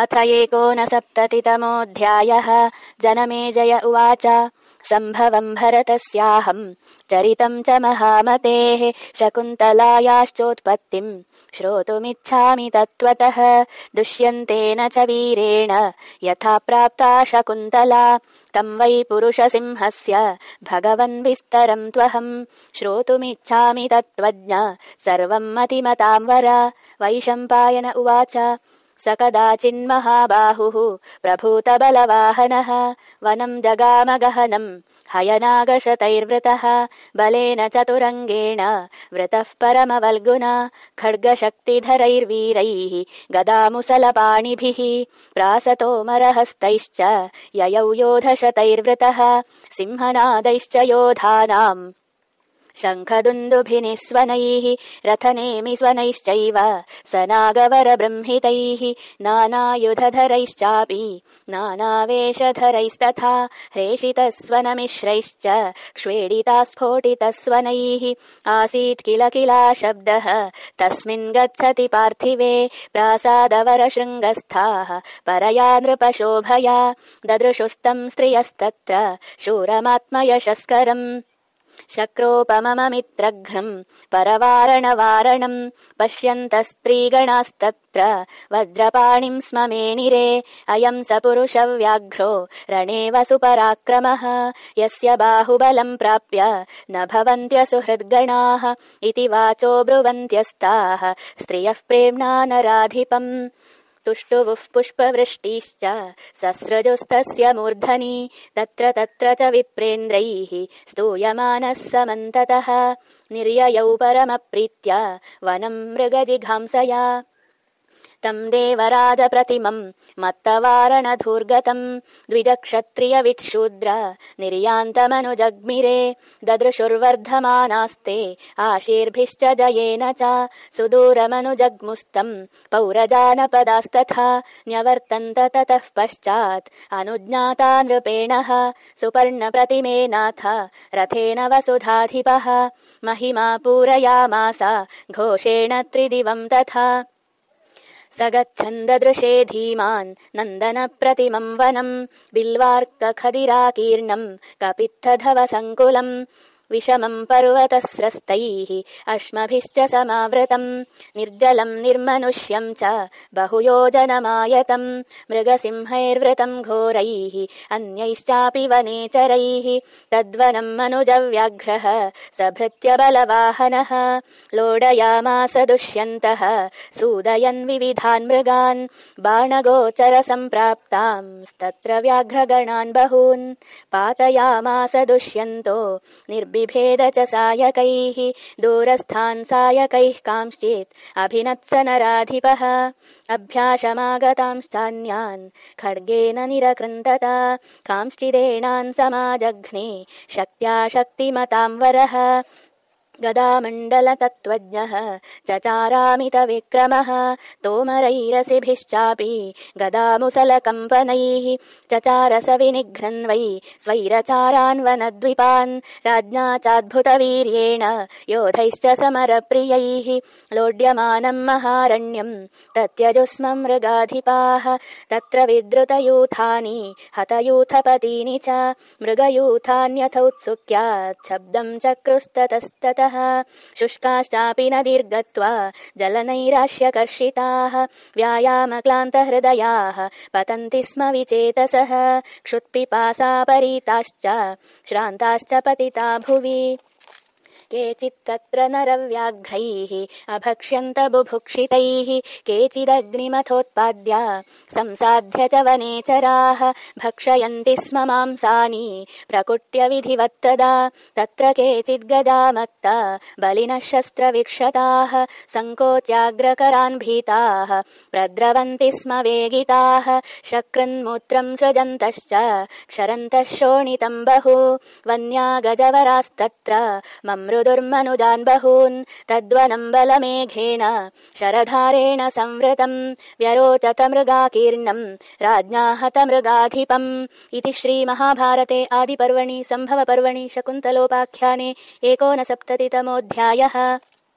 अथ एकोनसप्ततितमोऽध्यायः। जनमेजय उवाच। सम्भवम् भरतस्याहम्। चरितम् च महामतेः। शकुन्तलायाश्चोत्पत्तिम् श्रोतुमिच्छामि तत्त्वतः। दुष्यन्तेन च वीरेण। यथा प्राप्ता शकुन्तला। तम् वै पुरुषसिंहस्य। भगवन् विस्तरम् त्वहम्। श्रोतुमिच्छामि तत्त्वज्ञ। सर्वम् मतिमताम् वर। वैशम्पायन उवाच स कदाचिन्महाबाहुः प्रभूतबलवाहनः। वनम् जगामगहनम् हयनागशतैर्वृतः। बलेन चतुरङ्गेण। वृतः परमवल्गुना। खड्गशक्तिधरैर्वीरैः। गदामुसलपाणिभिः। प्रासतोमरहस्तैश्च ययौ योधशतैर्वृतः। सिंहनादैश्च योधानाम् शङ्खदुन्दुभिनिस्वनैः रथनेमि स्वनैश्चैव स नागवरबृंहितैः नानायुधधरैश्चापि नानावेशधरैस्तथा हेषितस्वनमिश्रैश्च क्ष्वेडितास्फोटितस्वनैः आसीत् किल किला शब्दः तस्मिन् गच्छति पार्थिवे प्रासादवरशृङ्गस्थाः परया नृपशोभया ददृशुस्तम् स्त्रियस्तत्र शूरमात्मयशस्करम् शक्रोपमममित्रघ्नम्। परवारणवारणम्। पश्यन्तस्त्रीगणास्तत्र। वज्रपाणिम् स्म मेनिरे अयम् स पुरुषव्याघ्रो। रणे वसुपराक्रमः यस्य बाहुबलम् प्राप्य न भवन्त्यसुहृद्गणाः। इति वाचो ब्रुवन्त्यस्ताः। स्त्रियः प्रेम्णा नराधिपम् तुष्टुवुः पुष्पवृष्टिश्च सस्रजुस्तस्य मूर्धनि। तत्र तत्र च विप्रेन्द्रैः स्तूयमानः समन्ततः। निर्ययौ परमप्रीत्या वनम् मृगजिघांसया तम् देवराजप्रतिमम् मत्तवारणधूर्गतम्। द्विजक्षत्रियविट्शूद्र निर्यान्तमनुजग्मिरे ददृशुर्वर्धमानास्ते आशीर्भिश्च जयेन च सुदूरमनुजग्मुस्तम्। पौरजानपदास्तथा न्यवर्तन्त ततः पश्चात् अनुज्ञाता नृपेणः सुपर्णप्रतिमेनाथ रथेन वसुधाधिपः। महिमा पूरयामास घोषेण त्रिदिवम् तथा स गच्छन्ददृशे धीमान् नन्दनप्रतिमम् वनम् बिल्वार्कखदिराकीर्णम् कपित्थधवसङ्कुलम् विषमम् पर्वतस्रस्तैः अश्मभिश्च समावृतम् निर्जलम् निर्मनुष्यम् च बहुयोजनमायतम् मृगसिंहैर्वृतम् घोरैः अन्यैश्चापि वनेचरैः तद्वनम् मनुजव्याघ्रः सभृत्य बलवाहनः लोडयामास दुष्यन्तः सूदयन् विविधान् मृगान् बाणगोचरसम्प्राप्तांस्तत्र व्याघ्रगणान् बहून् पातयामास दुष्यन्तो निर्बि भेद च सायकैः दूरस्थान् सायकैः कांश्चित् अभिनत्स नराधिपः। अभ्यासमागतांश्चान्यान् खड्गेन निरकृन्तत कांश्चिदेणान् समाजघ्ने शक्त्या शक्तिमतां वरः गदामण्डलतत्त्वज्ञः चचारामितविक्रमः तोमरैरसिभिश्चापि गदामुसलकम्पनैः चचारस विनिघ्नन् वै स्वैरचारान्वनद्विपान् राज्ञा चाद्भुतवीर्येण योधैश्च समरप्रियैः लोड्यमानम् महारण्यम् तत्यजुस्म मृगाधिपाः तत्र विद्रुतयूथानि हतयूथपतीनि च मृगयूथान्यथौत्सुक्याच्छब्दम् चक्रुस्ततस्ततः शुष्काश्चापि नदीर्गत्वा जलनैराश्यकर्षिताः। व्यायामक्लान्तहृदयाः पतन्ति स्म विचेतसः। क्षुत्पिपासापरीताश्च श्रान्ताश्च पतिता भुवि केचित्तत्र नरव्याघ्रैः अभक्ष्यन्त बुभुक्षितैः केचिदग्निमथोत्पाद्य संसाध्य च वनेचराः भक्षयन्ति स्म मांसानि प्रकुट्य विधिवत्तदा तत्र केचिद्गदामत्त बलिनः शस्त्रविक्षताः सङ्कोच्याग्रकरान् भीताः प्रद्रवन्ति स्म वेगिताः शकृन्मूत्रम् सृजन्तश्च क्षरन्तः शोणितम् बहु वन्या गजवरास्तत्र ममृ दुर्मनुजान् बहून् तद्वनम् बलमेघेन। शरधारेण संवृतम् व्यरोचत मृगाकीर्णम् राज्ञा हत मृगाधिपम् इति श्रीमहाभारते आदिपर्वणि सम्भवपर्वणि शकुन्तलोपाख्याने एकोनसप्ततितमोऽध्यायः